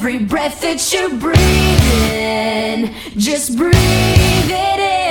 every breath that you're breathing. Just breathe it in.